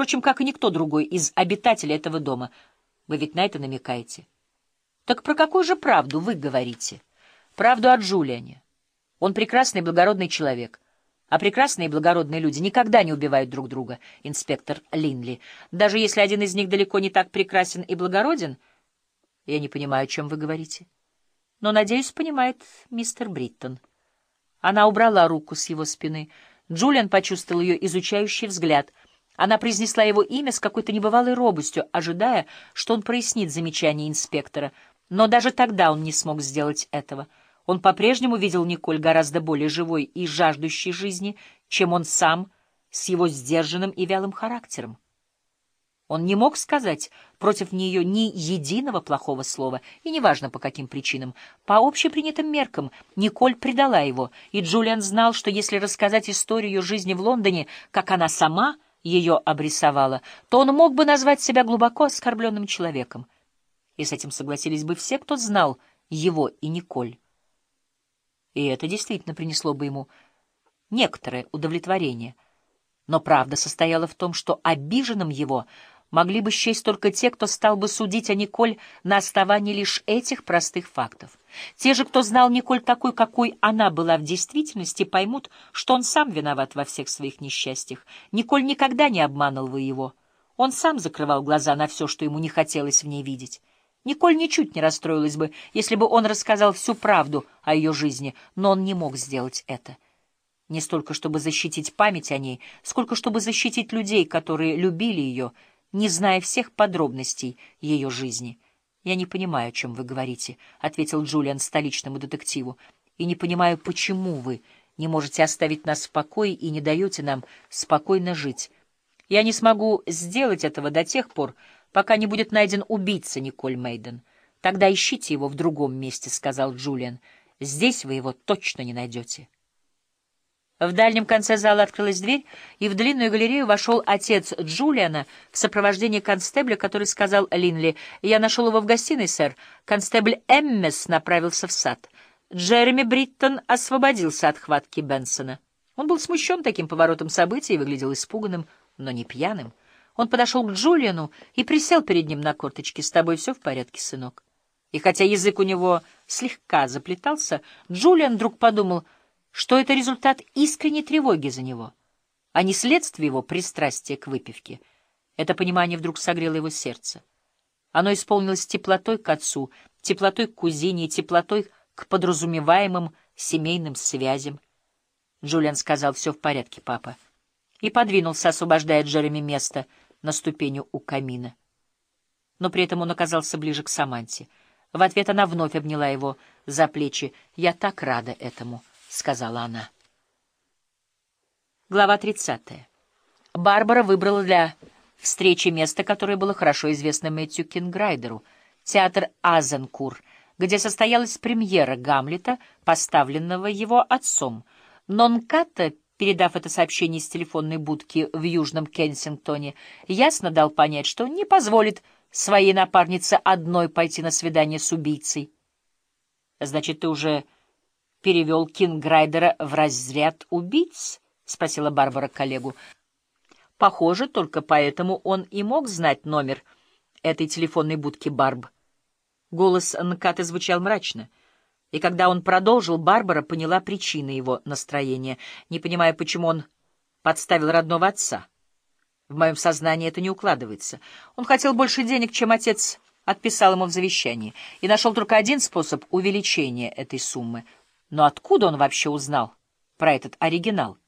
впрочем, как и никто другой из обитателей этого дома. Вы ведь на это намекаете? Так про какую же правду вы говорите? Правду о Джулиане. Он прекрасный благородный человек. А прекрасные и благородные люди никогда не убивают друг друга, инспектор Линли. Даже если один из них далеко не так прекрасен и благороден, я не понимаю, о чем вы говорите. Но, надеюсь, понимает мистер Бриттон. Она убрала руку с его спины. Джулиан почувствовал ее изучающий взгляд. Она произнесла его имя с какой-то небывалой робостью, ожидая, что он прояснит замечание инспектора. Но даже тогда он не смог сделать этого. Он по-прежнему видел Николь гораздо более живой и жаждущей жизни, чем он сам с его сдержанным и вялым характером. Он не мог сказать против нее ни единого плохого слова, и неважно по каким причинам. По общепринятым меркам Николь предала его, и Джулиан знал, что если рассказать историю жизни в Лондоне, как она сама ее обрисовала, то он мог бы назвать себя глубоко оскорбленным человеком. И с этим согласились бы все, кто знал его и Николь. И это действительно принесло бы ему некоторое удовлетворение. Но правда состояла в том, что обиженным его — могли бы счесть только те, кто стал бы судить о Николь на основании лишь этих простых фактов. Те же, кто знал Николь такой, какой она была в действительности, поймут, что он сам виноват во всех своих несчастьях. Николь никогда не обманывала его. Он сам закрывал глаза на все, что ему не хотелось в ней видеть. Николь ничуть не расстроилась бы, если бы он рассказал всю правду о ее жизни, но он не мог сделать это. Не столько, чтобы защитить память о ней, сколько, чтобы защитить людей, которые любили ее, — не зная всех подробностей ее жизни. «Я не понимаю, о чем вы говорите», — ответил Джулиан столичному детективу, «и не понимаю, почему вы не можете оставить нас в покое и не даете нам спокойно жить. Я не смогу сделать этого до тех пор, пока не будет найден убийца Николь Мейден. Тогда ищите его в другом месте», — сказал Джулиан. «Здесь вы его точно не найдете». В дальнем конце зала открылась дверь, и в длинную галерею вошел отец Джулиана в сопровождении констебля, который сказал Линли, «Я нашел его в гостиной, сэр. Констебль Эммес направился в сад. Джереми Бриттон освободился от хватки Бенсона. Он был смущен таким поворотом событий и выглядел испуганным, но не пьяным. Он подошел к Джулиану и присел перед ним на корточки. «С тобой все в порядке, сынок?» И хотя язык у него слегка заплетался, Джулиан вдруг подумал — что это результат искренней тревоги за него, а не следствие его пристрастия к выпивке. Это понимание вдруг согрело его сердце. Оно исполнилось теплотой к отцу, теплотой к кузине и теплотой к подразумеваемым семейным связям. Джулиан сказал, «Все в порядке, папа», и подвинулся, освобождая Джереми место на ступеню у камина. Но при этом он оказался ближе к Саманте. В ответ она вновь обняла его за плечи. «Я так рада этому». — сказала она. Глава 30. Барбара выбрала для встречи место, которое было хорошо известно Мэтью Кинграйдеру — театр Азенкур, где состоялась премьера Гамлета, поставленного его отцом. Но Нката, передав это сообщение из телефонной будки в Южном Кенсингтоне, ясно дал понять, что не позволит своей напарнице одной пойти на свидание с убийцей. «Значит, ты уже...» перевел Кинграйдера в разряд убийц? — спросила Барбара коллегу. Похоже, только поэтому он и мог знать номер этой телефонной будки Барб. Голос Нкаты звучал мрачно. И когда он продолжил, Барбара поняла причины его настроения, не понимая, почему он подставил родного отца. В моем сознании это не укладывается. Он хотел больше денег, чем отец отписал ему в завещании, и нашел только один способ увеличения этой суммы — но откуда он вообще узнал про этот оригинал?